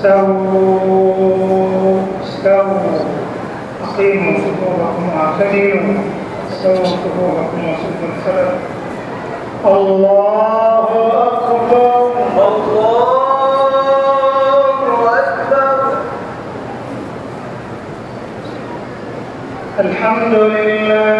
استووا استووا أقيموا صفوفكم واعتدلوا استووا صفوفكم وصدوا الخلل الله أكبر الله أكبر الحمد لله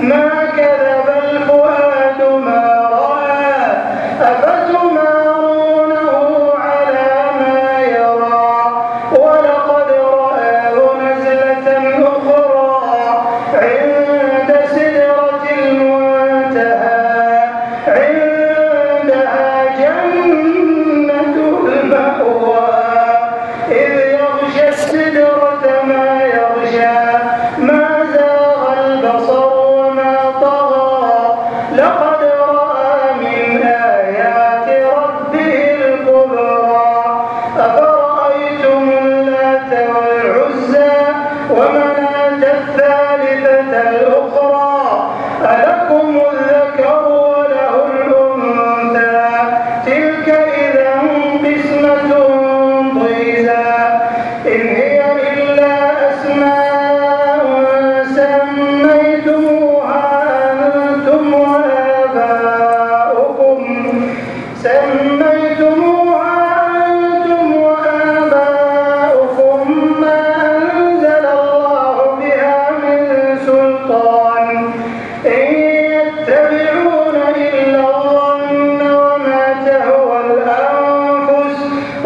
ما كان ومناة الثالثة الأخرى ألكم الذكر وله الأنثى. تلك إذا قسمة ضيزى.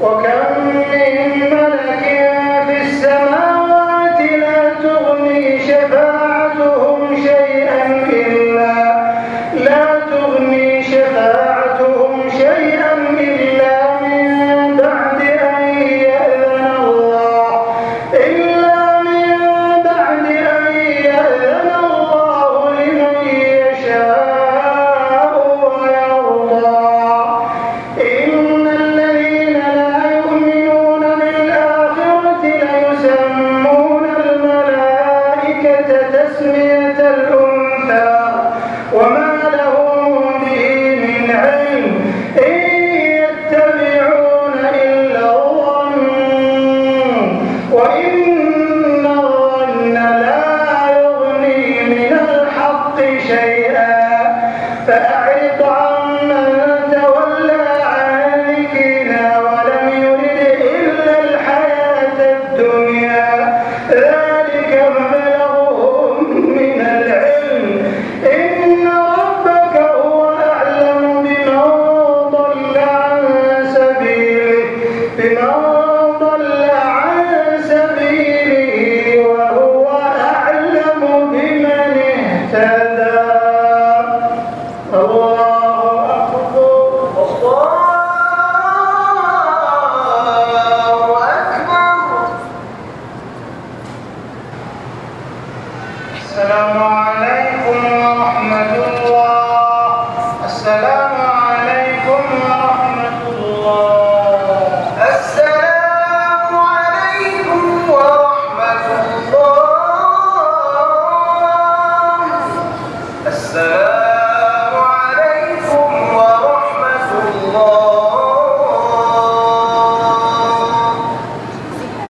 وكم من ملك that السلام عليكم